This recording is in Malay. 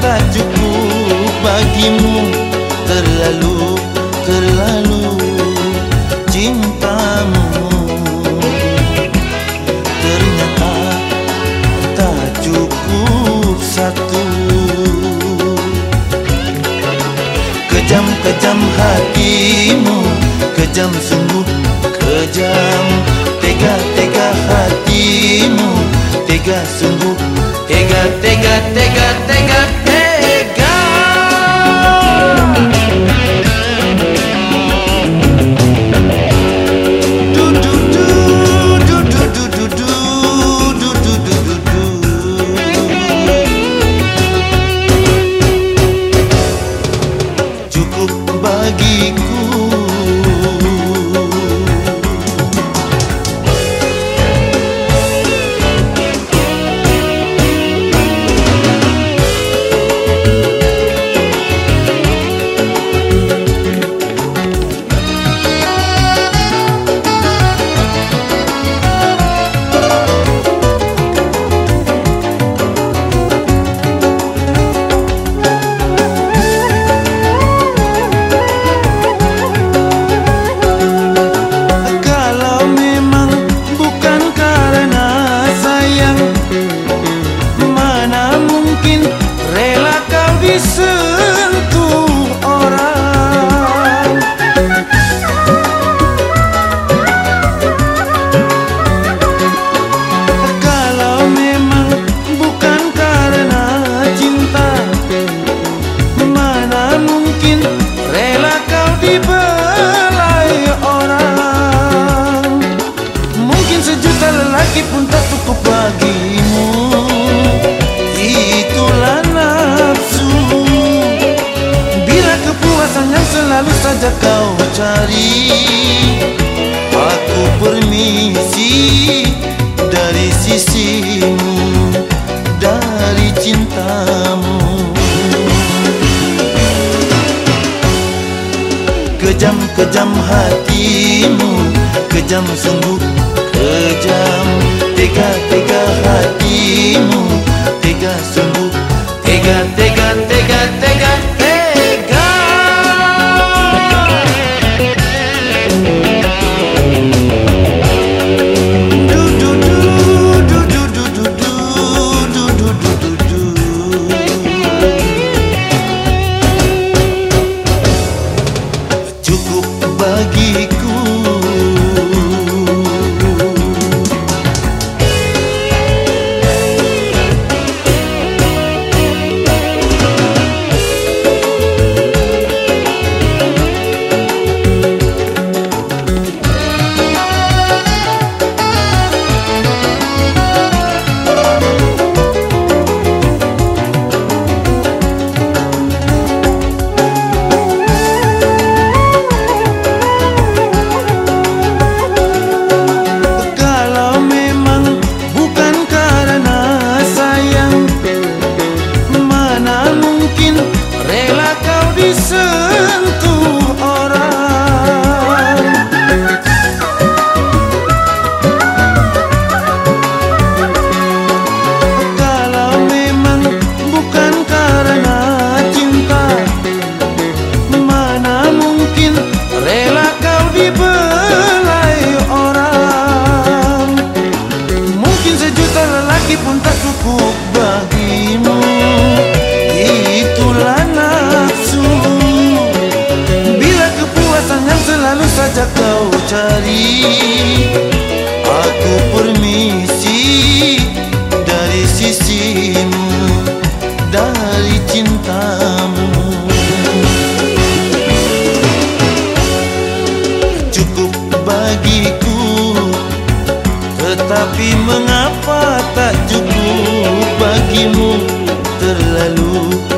tak cukup bagimu? Terlalu, terlalu cintamu. Ternyata tak cukup satu. Kejam-kejam hatimu Kejam sungguh kejam. Tega-tega hatimu Tega sungguh digga, digga. Selalu saja kau cari Aku permisi dari sisimu Dari cintamu. Kejam-kejam hatimu Kejam sungguh kejam. Tega-tega hatimu Tega sungguh kau cari. Aku permisi dari sisimu Dari cintamu. Cukup bagiku Tetapi mengapa tak cukup bagimu? Terlalu